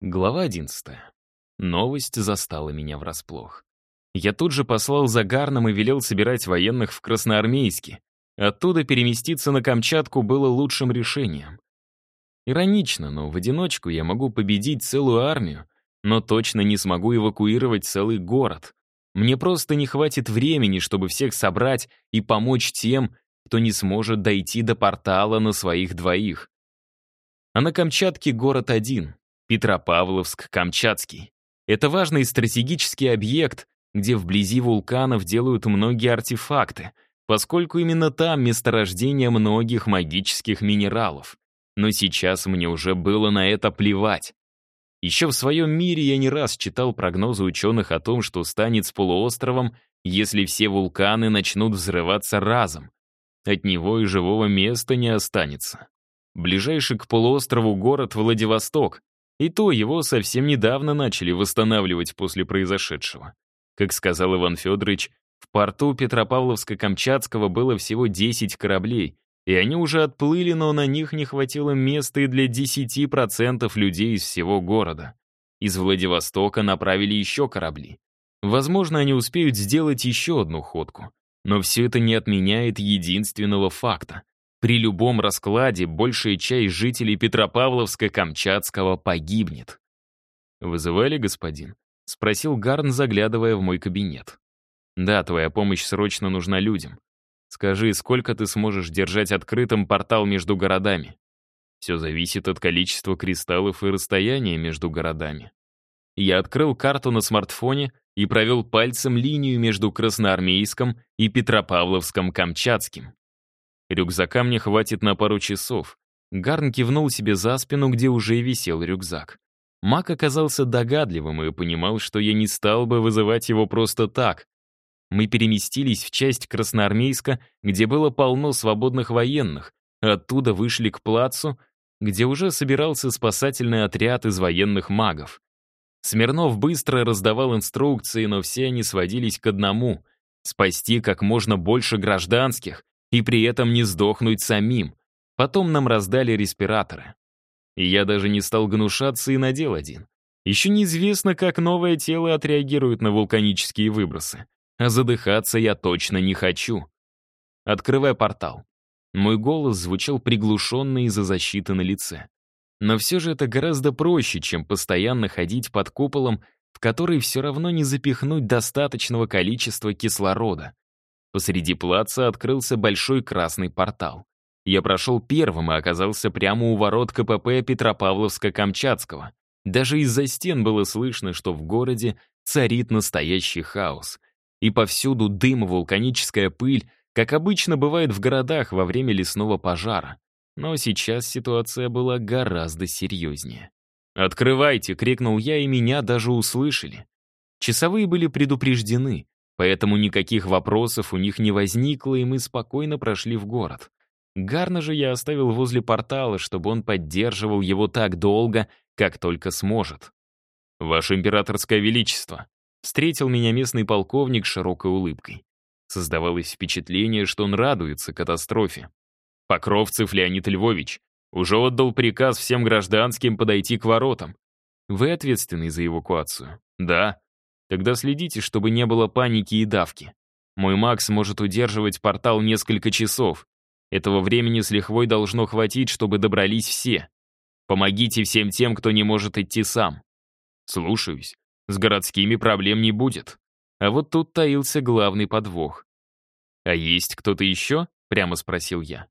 Глава 11. Новость застала меня врасплох. Я тут же послал за Гарном и велел собирать военных в Красноармейске. Оттуда переместиться на Камчатку было лучшим решением. Иронично, но в одиночку я могу победить целую армию, но точно не смогу эвакуировать целый город. Мне просто не хватит времени, чтобы всех собрать и помочь тем, кто не сможет дойти до портала на своих двоих. А на Камчатке город один Петропавловск-Камчатский. Это важный стратегический объект, где вблизи вулканов делают многие артефакты, поскольку именно там месторождение многих магических минералов. Но сейчас мне уже было на это плевать. Еще в своем мире я не раз читал прогнозы ученых о том, что станет с полуостровом, если все вулканы начнут взрываться разом. От него и живого места не останется. Ближайший к полуострову город Владивосток, и то его совсем недавно начали восстанавливать после произошедшего. Как сказал Иван Федорович, в порту Петропавловска-Камчатского было всего 10 кораблей, и они уже отплыли, но на них не хватило места и для 10% людей из всего города. Из Владивостока направили еще корабли. Возможно, они успеют сделать еще одну ходку. Но все это не отменяет единственного факта. При любом раскладе большая часть жителей Петропавловска-Камчатского погибнет. «Вызывали, господин?» — спросил Гарн, заглядывая в мой кабинет. «Да, твоя помощь срочно нужна людям. Скажи, сколько ты сможешь держать открытым портал между городами?» Все зависит от количества кристаллов и расстояния между городами. Я открыл карту на смартфоне и провел пальцем линию между Красноармейском и Петропавловском-Камчатским. Рюкзака мне хватит на пару часов. Гарн кивнул себе за спину, где уже висел рюкзак. Мак оказался догадливым и понимал, что я не стал бы вызывать его просто так. Мы переместились в часть Красноармейска, где было полно свободных военных, оттуда вышли к плацу, где уже собирался спасательный отряд из военных магов. Смирнов быстро раздавал инструкции, но все они сводились к одному — спасти как можно больше гражданских, и при этом не сдохнуть самим. Потом нам раздали респираторы. И я даже не стал гнушаться и надел один. Еще неизвестно, как новое тело отреагирует на вулканические выбросы. А задыхаться я точно не хочу. Открывай портал. Мой голос звучал приглушенно из-за защиты на лице. Но все же это гораздо проще, чем постоянно ходить под куполом, в который все равно не запихнуть достаточного количества кислорода. Посреди плаца открылся большой красный портал. Я прошел первым и оказался прямо у ворот КПП Петропавловска-Камчатского. Даже из-за стен было слышно, что в городе царит настоящий хаос. И повсюду дым, вулканическая пыль, как обычно бывает в городах во время лесного пожара. Но сейчас ситуация была гораздо серьезнее. «Открывайте!» — крикнул я, и меня даже услышали. Часовые были предупреждены, Поэтому никаких вопросов у них не возникло, и мы спокойно прошли в город. Гарна же я оставил возле портала, чтобы он поддерживал его так долго, как только сможет. «Ваше императорское величество!» Встретил меня местный полковник широкой улыбкой. Создавалось впечатление, что он радуется катастрофе. Покровцев Леонид Львович уже отдал приказ всем гражданским подойти к воротам. Вы ответственны за эвакуацию? Да. Тогда следите, чтобы не было паники и давки. Мой Макс может удерживать портал несколько часов. Этого времени с лихвой должно хватить, чтобы добрались все. Помогите всем тем, кто не может идти сам. Слушаюсь. С городскими проблем не будет. А вот тут таился главный подвох. «А есть кто-то еще?» — прямо спросил я.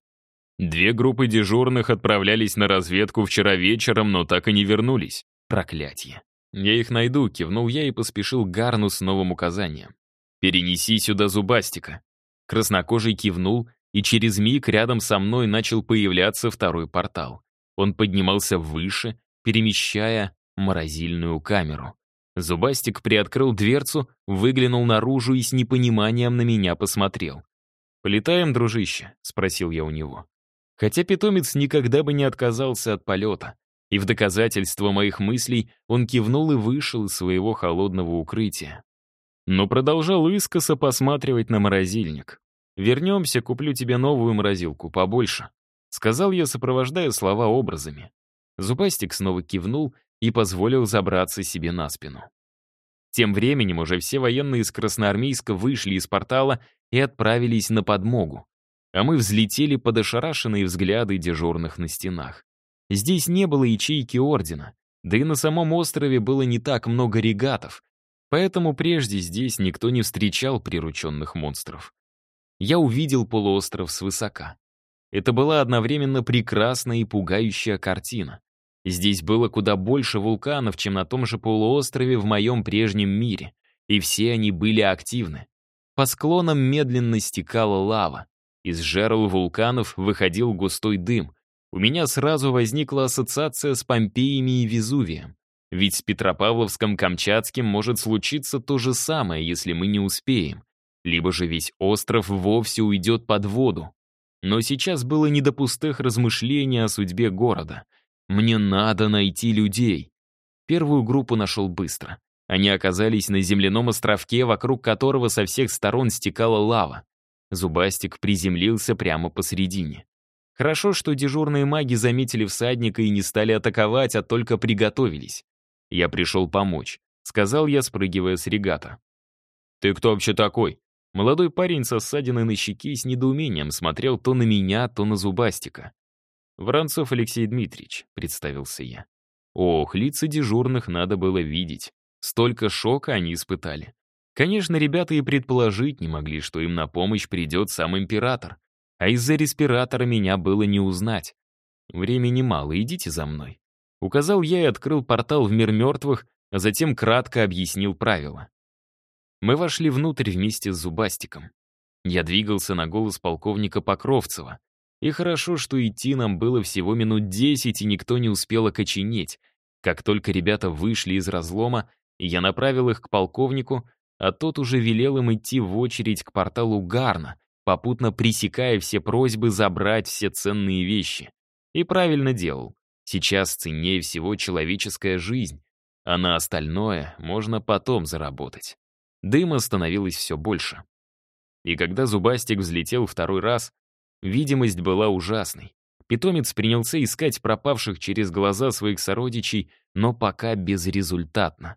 Две группы дежурных отправлялись на разведку вчера вечером, но так и не вернулись. Проклятье. «Я их найду», — кивнул я и поспешил Гарну с новым указанием. «Перенеси сюда зубастика». Краснокожий кивнул, и через миг рядом со мной начал появляться второй портал. Он поднимался выше, перемещая морозильную камеру. Зубастик приоткрыл дверцу, выглянул наружу и с непониманием на меня посмотрел. «Полетаем, дружище?» — спросил я у него. Хотя питомец никогда бы не отказался от полета. И в доказательство моих мыслей он кивнул и вышел из своего холодного укрытия. Но продолжал искоса посматривать на морозильник. «Вернемся, куплю тебе новую морозилку, побольше», — сказал я, сопровождая слова образами. Зубастик снова кивнул и позволил забраться себе на спину. Тем временем уже все военные из Красноармейска вышли из портала и отправились на подмогу, а мы взлетели под ошарашенные взгляды дежурных на стенах. Здесь не было ячейки Ордена, да и на самом острове было не так много регатов, поэтому прежде здесь никто не встречал прирученных монстров. Я увидел полуостров свысока. Это была одновременно прекрасная и пугающая картина. Здесь было куда больше вулканов, чем на том же полуострове в моем прежнем мире, и все они были активны. По склонам медленно стекала лава. Из жерл вулканов выходил густой дым. У меня сразу возникла ассоциация с Помпеями и Везувием. Ведь с Петропавловском-Камчатским может случиться то же самое, если мы не успеем. Либо же весь остров вовсе уйдет под воду. Но сейчас было не до пустых размышлений о судьбе города. Мне надо найти людей. Первую группу нашел быстро. Они оказались на земляном островке, вокруг которого со всех сторон стекала лава. Зубастик приземлился прямо посередине. Хорошо, что дежурные маги заметили всадника и не стали атаковать, а только приготовились. Я пришел помочь, сказал я, спрыгивая с регата. «Ты кто вообще такой?» Молодой парень со ссадиной на щеке с недоумением смотрел то на меня, то на Зубастика. «Воронцов Алексей Дмитриевич», — представился я. Ох, лица дежурных надо было видеть. Столько шока они испытали. Конечно, ребята и предположить не могли, что им на помощь придет сам император. А из-за респиратора меня было не узнать. Времени мало, идите за мной. Указал я и открыл портал в мир мертвых, а затем кратко объяснил правила. Мы вошли внутрь вместе с Зубастиком. Я двигался на голос полковника Покровцева. И хорошо, что идти нам было всего минут десять, и никто не успел окоченеть. Как только ребята вышли из разлома, я направил их к полковнику, а тот уже велел им идти в очередь к порталу Гарна, попутно пресекая все просьбы забрать все ценные вещи. И правильно делал. Сейчас ценнее всего человеческая жизнь, а на остальное можно потом заработать. Дыма становилось все больше. И когда Зубастик взлетел второй раз, видимость была ужасной. Питомец принялся искать пропавших через глаза своих сородичей, но пока безрезультатно.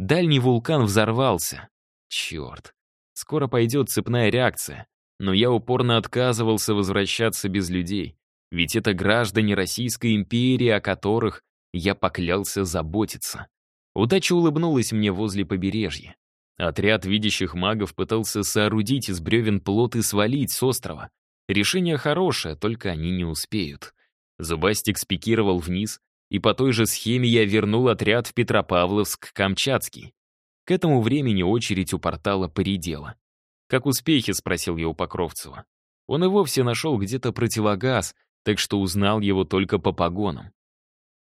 Дальний вулкан взорвался. Черт. Скоро пойдет цепная реакция. Но я упорно отказывался возвращаться без людей. Ведь это граждане Российской империи, о которых я поклялся заботиться. Удача улыбнулась мне возле побережья. Отряд видящих магов пытался соорудить из бревен плот и свалить с острова. Решение хорошее, только они не успеют. Зубастик спикировал вниз, и по той же схеме я вернул отряд в Петропавловск-Камчатский. К этому времени очередь у портала поредела. «Как успехи?» — спросил я у Покровцева. Он и вовсе нашел где-то противогаз, так что узнал его только по погонам.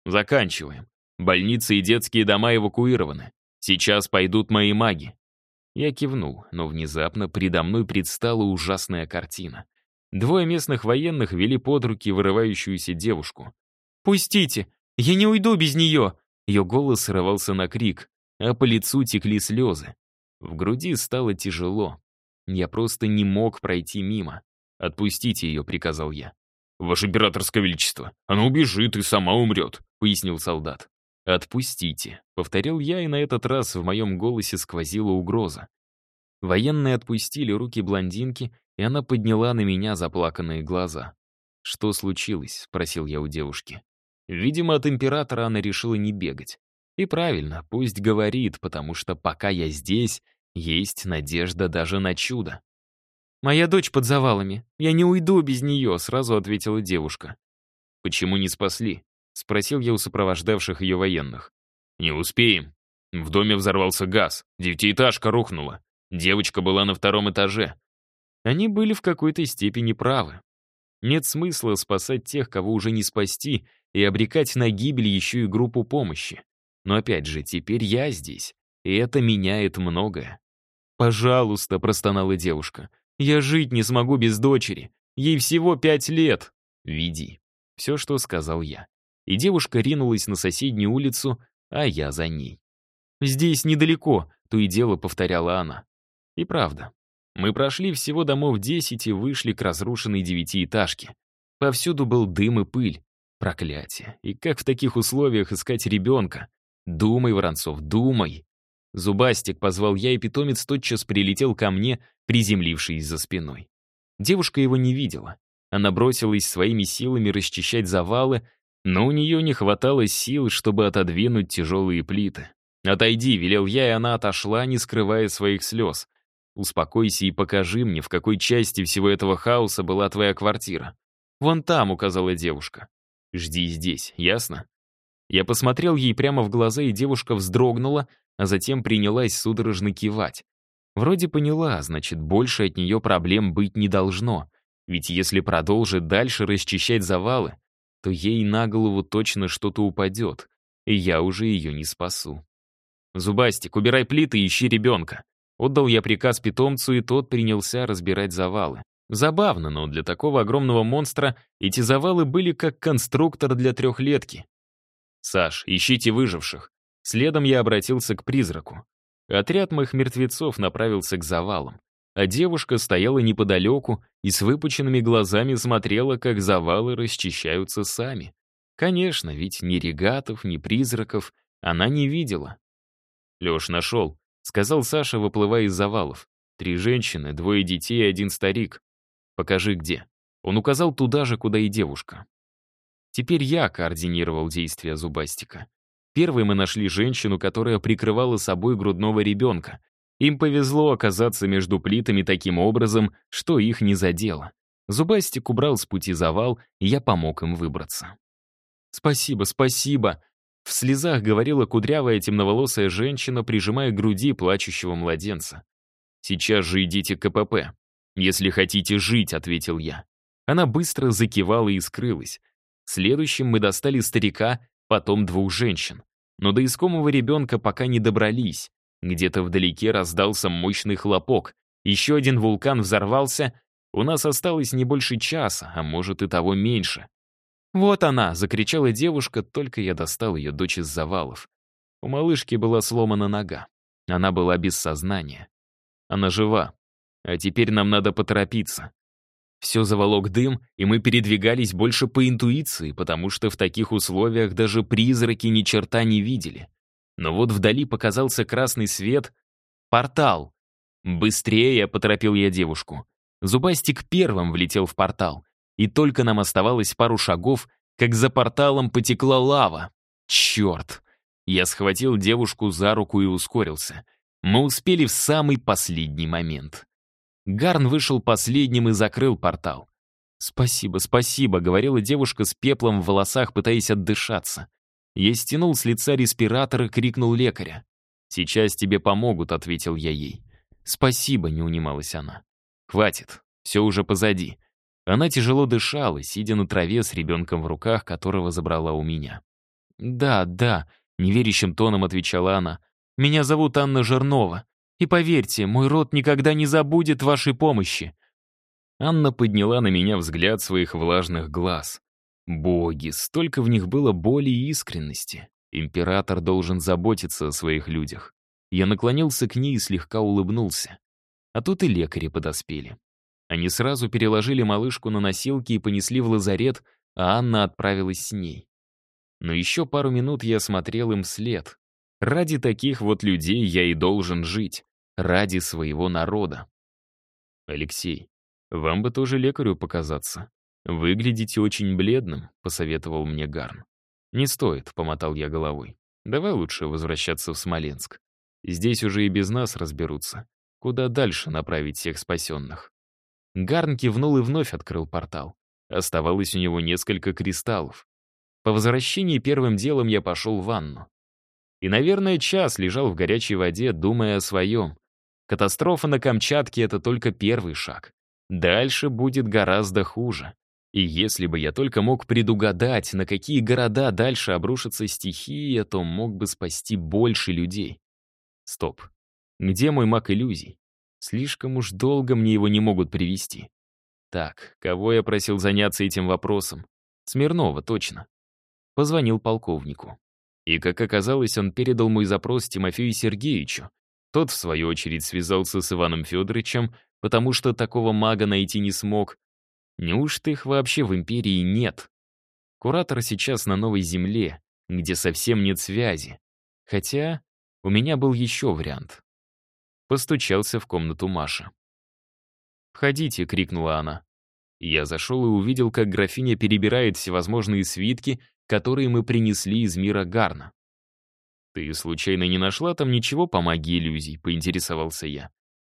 «Заканчиваем. Больницы и детские дома эвакуированы. Сейчас пойдут мои маги. Я кивнул, но внезапно предо мной предстала ужасная картина. Двое местных военных вели под руки вырывающуюся девушку. «Пустите! Я не уйду без нее!» Ее голос срывался на крик, а по лицу текли слезы. В груди стало тяжело. Я просто не мог пройти мимо. «Отпустите ее», — приказал я. «Ваше императорское величество, она убежит и сама умрет», — пояснил солдат. «Отпустите», — повторил я, и на этот раз в моем голосе сквозила угроза. Военные отпустили руки блондинки, и она подняла на меня заплаканные глаза. «Что случилось?» — спросил я у девушки. Видимо, от императора она решила не бегать. И правильно, пусть говорит, потому что пока я здесь, есть надежда даже на чудо. «Моя дочь под завалами. Я не уйду без нее», — сразу ответила девушка. «Почему не спасли?» — спросил я у сопровождавших ее военных. «Не успеем. В доме взорвался газ, девятиэтажка рухнула. Девочка была на втором этаже». Они были в какой-то степени правы. Нет смысла спасать тех, кого уже не спасти, и обрекать на гибель еще и группу помощи. Но опять же, теперь я здесь, и это меняет многое. «Пожалуйста», — простонала девушка, — «я жить не смогу без дочери. Ей всего пять лет». «Веди». Все, что сказал я и девушка ринулась на соседнюю улицу, а я за ней. «Здесь недалеко», — то и дело повторяла она. И правда. Мы прошли всего домов десять и вышли к разрушенной девятиэтажке. Повсюду был дым и пыль. Проклятие. И как в таких условиях искать ребенка? Думай, Воронцов, думай. Зубастик позвал я, и питомец тотчас прилетел ко мне, приземлившись за спиной. Девушка его не видела. Она бросилась своими силами расчищать завалы, но у нее не хватало сил, чтобы отодвинуть тяжелые плиты. «Отойди», — велел я, и она отошла, не скрывая своих слез. «Успокойся и покажи мне, в какой части всего этого хаоса была твоя квартира». «Вон там», — указала девушка. «Жди здесь, ясно?» Я посмотрел ей прямо в глаза, и девушка вздрогнула, а затем принялась судорожно кивать. Вроде поняла, значит, больше от нее проблем быть не должно. Ведь если продолжит дальше расчищать завалы, то ей на голову точно что-то упадет, и я уже ее не спасу. «Зубастик, убирай плиты и ищи ребенка». Отдал я приказ питомцу, и тот принялся разбирать завалы. Забавно, но для такого огромного монстра эти завалы были как конструктор для трехлетки. «Саш, ищите выживших». Следом я обратился к призраку. Отряд моих мертвецов направился к завалам, а девушка стояла неподалеку и с выпученными глазами смотрела, как завалы расчищаются сами. Конечно, ведь ни регатов, ни призраков она не видела. «Леш, нашел», — сказал Саша, выплывая из завалов. «Три женщины, двое детей и один старик. Покажи, где». Он указал туда же, куда и девушка. Теперь я координировал действия Зубастика. Первой мы нашли женщину, которая прикрывала собой грудного ребенка. Им повезло оказаться между плитами таким образом, что их не задело. Зубастик убрал с пути завал, и я помог им выбраться. «Спасибо, спасибо!» В слезах говорила кудрявая темноволосая женщина, прижимая к груди плачущего младенца. «Сейчас же идите к КПП. Если хотите жить», — ответил я. Она быстро закивала и скрылась. Следующим мы достали старика потом двух женщин. Но до искомого ребенка пока не добрались. Где-то вдалеке раздался мощный хлопок. Еще один вулкан взорвался. У нас осталось не больше часа, а может и того меньше. «Вот она!» — закричала девушка, только я достал ее дочь из завалов. У малышки была сломана нога. Она была без сознания. Она жива. А теперь нам надо поторопиться. Все заволок дым, и мы передвигались больше по интуиции, потому что в таких условиях даже призраки ни черта не видели. Но вот вдали показался красный свет. Портал. «Быстрее!» — поторопил я девушку. Зубастик первым влетел в портал. И только нам оставалось пару шагов, как за порталом потекла лава. Черт! Я схватил девушку за руку и ускорился. Мы успели в самый последний момент. Гарн вышел последним и закрыл портал. «Спасибо, спасибо», — говорила девушка с пеплом в волосах, пытаясь отдышаться. Я стянул с лица респиратор и крикнул лекаря. «Сейчас тебе помогут», — ответил я ей. «Спасибо», — не унималась она. «Хватит, все уже позади». Она тяжело дышала, сидя на траве с ребенком в руках, которого забрала у меня. «Да, да», — неверящим тоном отвечала она. «Меня зовут Анна Жирнова. И поверьте, мой род никогда не забудет вашей помощи». Анна подняла на меня взгляд своих влажных глаз. Боги, столько в них было боли и искренности. Император должен заботиться о своих людях. Я наклонился к ней и слегка улыбнулся. А тут и лекари подоспели. Они сразу переложили малышку на носилки и понесли в лазарет, а Анна отправилась с ней. Но еще пару минут я смотрел им вслед. Ради таких вот людей я и должен жить. Ради своего народа. Алексей, вам бы тоже лекарю показаться. Выглядите очень бледным, посоветовал мне Гарн. Не стоит, помотал я головой. Давай лучше возвращаться в Смоленск. Здесь уже и без нас разберутся. Куда дальше направить всех спасенных? Гарн кивнул и вновь открыл портал. Оставалось у него несколько кристаллов. По возвращении первым делом я пошел в ванну. И, наверное, час лежал в горячей воде, думая о своем. Катастрофа на Камчатке — это только первый шаг. Дальше будет гораздо хуже. И если бы я только мог предугадать, на какие города дальше обрушится стихия, то мог бы спасти больше людей. Стоп. Где мой маг иллюзий? Слишком уж долго мне его не могут привести. Так, кого я просил заняться этим вопросом? Смирнова, точно. Позвонил полковнику. И, как оказалось, он передал мой запрос Тимофею Сергеевичу. Тот, в свою очередь, связался с Иваном Федоровичем, потому что такого мага найти не смог. Неужто их вообще в империи нет? Куратор сейчас на новой земле, где совсем нет связи. Хотя у меня был еще вариант. Постучался в комнату Маша. «Входите», — крикнула она. Я зашел и увидел, как графиня перебирает всевозможные свитки, которые мы принесли из мира Гарна. «Ты случайно не нашла там ничего по магии иллюзий?» — поинтересовался я.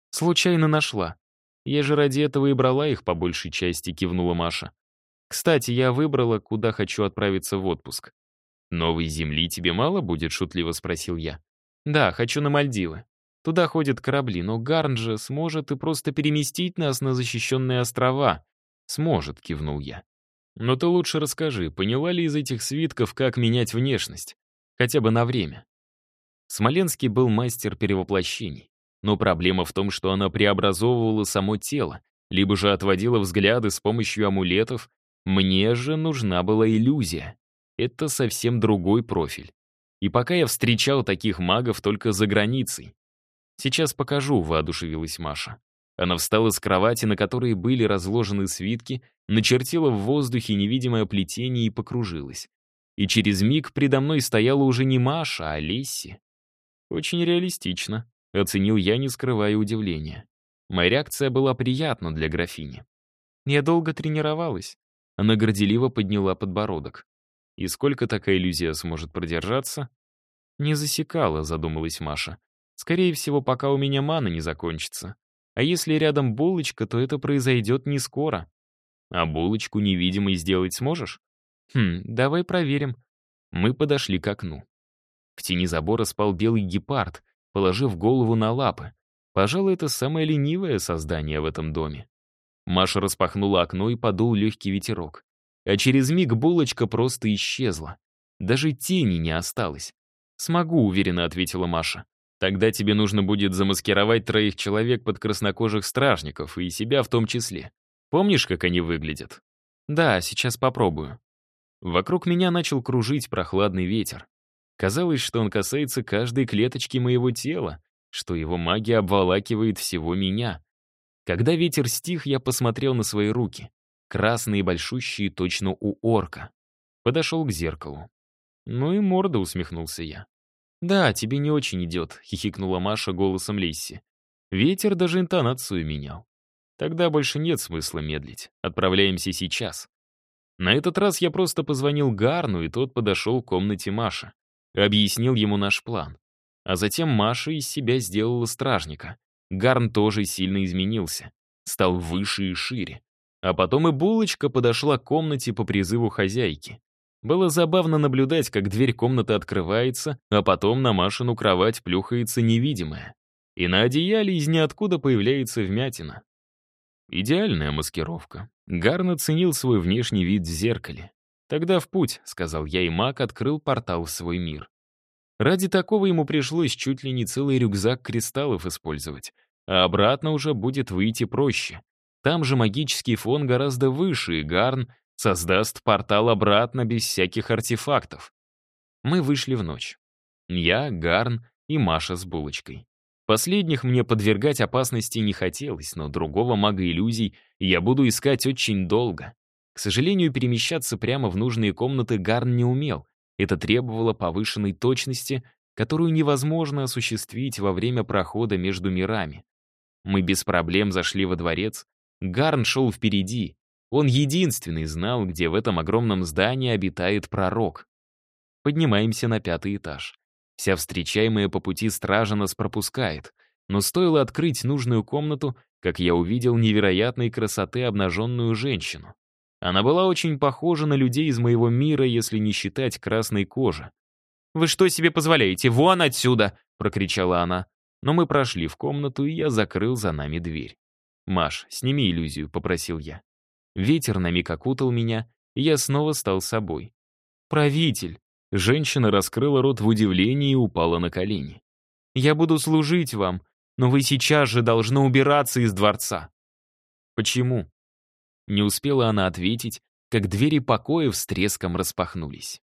«Случайно нашла. Я же ради этого и брала их по большей части», — кивнула Маша. «Кстати, я выбрала, куда хочу отправиться в отпуск». «Новой земли тебе мало будет?» — шутливо спросил я. «Да, хочу на Мальдивы. Туда ходят корабли, но Гарн же сможет и просто переместить нас на защищенные острова». «Сможет», — кивнул я. «Но ты лучше расскажи, поняла ли из этих свитков, как менять внешность? Хотя бы на время». Смоленский был мастер перевоплощений. Но проблема в том, что она преобразовывала само тело, либо же отводила взгляды с помощью амулетов. Мне же нужна была иллюзия. Это совсем другой профиль. И пока я встречал таких магов только за границей. «Сейчас покажу», — воодушевилась Маша. Она встала с кровати, на которой были разложены свитки, начертила в воздухе невидимое плетение и покружилась. И через миг предо мной стояла уже не Маша, а Лесси. Очень реалистично, оценил я, не скрывая удивления. Моя реакция была приятна для графини. Я долго тренировалась. Она горделиво подняла подбородок. И сколько такая иллюзия сможет продержаться? Не засекала, задумалась Маша. Скорее всего, пока у меня мана не закончится. А если рядом булочка, то это произойдет не скоро. А булочку невидимой сделать сможешь? Хм, давай проверим. Мы подошли к окну. В тени забора спал белый гепард, положив голову на лапы. Пожалуй, это самое ленивое создание в этом доме. Маша распахнула окно и подул легкий ветерок. А через миг булочка просто исчезла. Даже тени не осталось. «Смогу», — уверенно ответила Маша. Тогда тебе нужно будет замаскировать троих человек под краснокожих стражников, и себя в том числе. Помнишь, как они выглядят? Да, сейчас попробую. Вокруг меня начал кружить прохладный ветер. Казалось, что он касается каждой клеточки моего тела, что его магия обволакивает всего меня. Когда ветер стих, я посмотрел на свои руки. Красные, большущие, точно у орка. Подошел к зеркалу. Ну и морда, усмехнулся я. «Да, тебе не очень идет», — хихикнула Маша голосом Лисси. Ветер даже интонацию менял. Тогда больше нет смысла медлить. Отправляемся сейчас. На этот раз я просто позвонил Гарну, и тот подошел к комнате Маши. Объяснил ему наш план. А затем Маша из себя сделала стражника. Гарн тоже сильно изменился. Стал выше и шире. А потом и Булочка подошла к комнате по призыву хозяйки. Было забавно наблюдать, как дверь комнаты открывается, а потом на Машину кровать плюхается невидимая. И на одеяле из ниоткуда появляется вмятина. Идеальная маскировка. Гарн оценил свой внешний вид в зеркале. «Тогда в путь», — сказал я, и маг открыл портал в свой мир. Ради такого ему пришлось чуть ли не целый рюкзак кристаллов использовать, а обратно уже будет выйти проще. Там же магический фон гораздо выше, и Гарн создаст портал обратно без всяких артефактов. Мы вышли в ночь. Я, Гарн и Маша с булочкой. Последних мне подвергать опасности не хотелось, но другого мага иллюзий я буду искать очень долго. К сожалению, перемещаться прямо в нужные комнаты Гарн не умел. Это требовало повышенной точности, которую невозможно осуществить во время прохода между мирами. Мы без проблем зашли во дворец. Гарн шел впереди, он единственный знал, где в этом огромном здании обитает пророк. Поднимаемся на пятый этаж. Вся встречаемая по пути стража нас пропускает, но стоило открыть нужную комнату, как я увидел невероятной красоты обнаженную женщину. Она была очень похожа на людей из моего мира, если не считать красной кожи. «Вы что себе позволяете? Вон отсюда!» — прокричала она. Но мы прошли в комнату, и я закрыл за нами дверь. «Маш, сними иллюзию», — попросил я. Ветер на миг окутал меня, и я снова стал собой. «Правитель!» Женщина раскрыла рот в удивлении и упала на колени. «Я буду служить вам, но вы сейчас же должны убираться из дворца». «Почему?» Не успела она ответить, как двери покоев с треском распахнулись.